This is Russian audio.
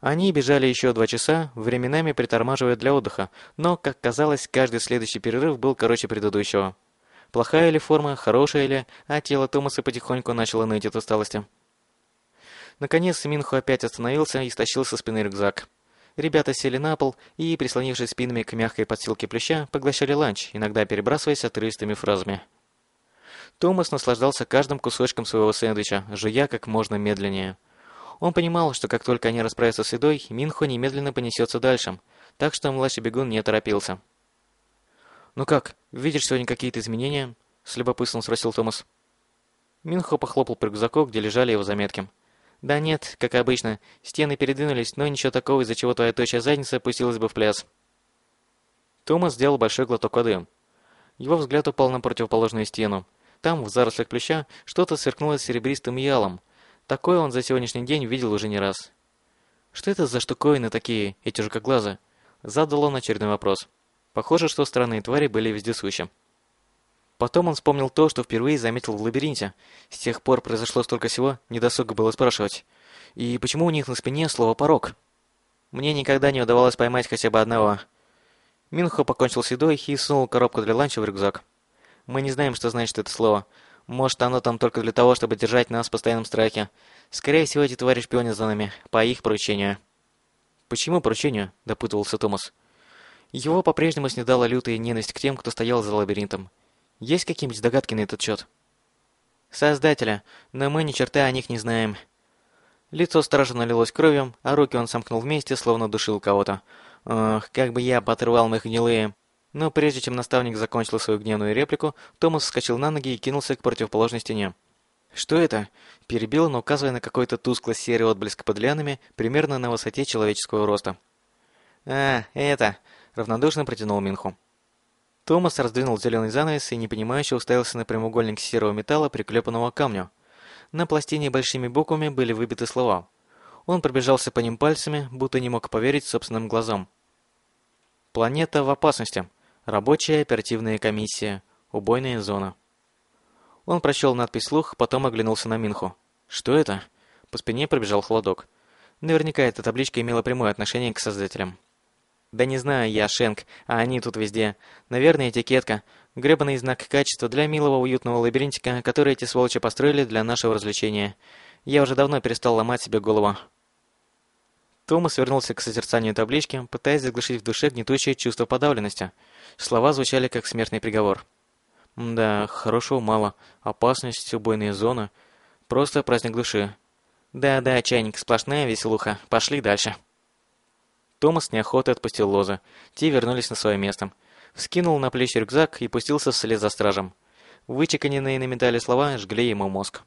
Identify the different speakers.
Speaker 1: Они бежали еще два часа, временами притормаживая для отдыха, но, как казалось, каждый следующий перерыв был короче предыдущего. Плохая ли форма, хорошая ли, а тело Томаса потихоньку начало ныть от усталости. Наконец Минху опять остановился и стащил со спины рюкзак. Ребята сели на пол и, прислонившись спинами к мягкой подстилке плюща, поглощали ланч, иногда перебрасываясь отрывистыми фразами. Томас наслаждался каждым кусочком своего сэндвича, жуя как можно медленнее. Он понимал, что как только они расправятся с едой, Минхо немедленно понесется дальше, так что младший бегун не торопился. «Ну как, видишь сегодня какие-то изменения?» – с любопытством спросил Томас. Минхо похлопал по рюкзаку, где лежали его заметки. «Да нет, как обычно, стены передвинулись, но ничего такого, из-за чего твоя тощая задница опустилась бы в пляс». Томас сделал большой глоток воды. Его взгляд упал на противоположную стену. Там, в зарослях плюща, что-то сверкнуло серебристым ялом, Такое он за сегодняшний день видел уже не раз. Что это за штуковины такие, эти жукоглазы? Задал он очередной вопрос. Похоже, что странные твари были вездесущи. Потом он вспомнил то, что впервые заметил в лабиринте. С тех пор произошло столько всего, недосуго было спрашивать. И почему у них на спине слово «порог»? Мне никогда не удавалось поймать хотя бы одного. Минхо покончил с едой и сунул коробку для ланча в рюкзак. Мы не знаем, что значит это слово, может, оно там только для того, чтобы держать нас в постоянном страхе. Скорее всего, эти твари шпионят за нами, по их поручению. Почему поручению? допытывался Томас. Его по-прежнему снедала лютая ненависть к тем, кто стоял за лабиринтом. Есть какие-нибудь догадки на этот счет? Создателя, но мы ни черта о них не знаем. Лицо стража налилось кровью, а руки он сомкнул вместе, словно душил кого-то. Ох, как бы я потрывал моих гнилые. Но прежде чем наставник закончил свою гневную реплику, Томас вскочил на ноги и кинулся к противоположной стене. «Что это?» – перебил он, указывая на какой-то тускло-серый отблеск под лианами, примерно на высоте человеческого роста. «А, это!» – равнодушно протянул Минху. Томас раздвинул зеленый занавес и непонимающе уставился на прямоугольник серого металла, приклепанного к камню. На пластине большими буквами были выбиты слова. Он пробежался по ним пальцами, будто не мог поверить собственным глазам. «Планета в опасности», Рабочая оперативная комиссия. Убойная зона. Он прочел надпись слух, потом оглянулся на Минху. Что это? По спине пробежал холодок. Наверняка эта табличка имела прямое отношение к создателям. Да не знаю я, Шенк, а они тут везде. Наверное, этикетка. Гребаный знак качества для милого уютного лабиринтика, который эти сволочи построили для нашего развлечения. Я уже давно перестал ломать себе голову. Томас вернулся к созерцанию таблички, пытаясь заглушить в душе гнетущее чувство подавленности. Слова звучали как смертный приговор. Да, хорошего мало. Опасность, убойная зона. Просто праздник души. Да-да, чайник, сплошная веселуха. Пошли дальше. Томас неохотой отпустил лозы. Те вернулись на свое место. Вскинул на плечи рюкзак и пустился вслед за стражем. Вычеканенные на медали слова жгли ему мозг.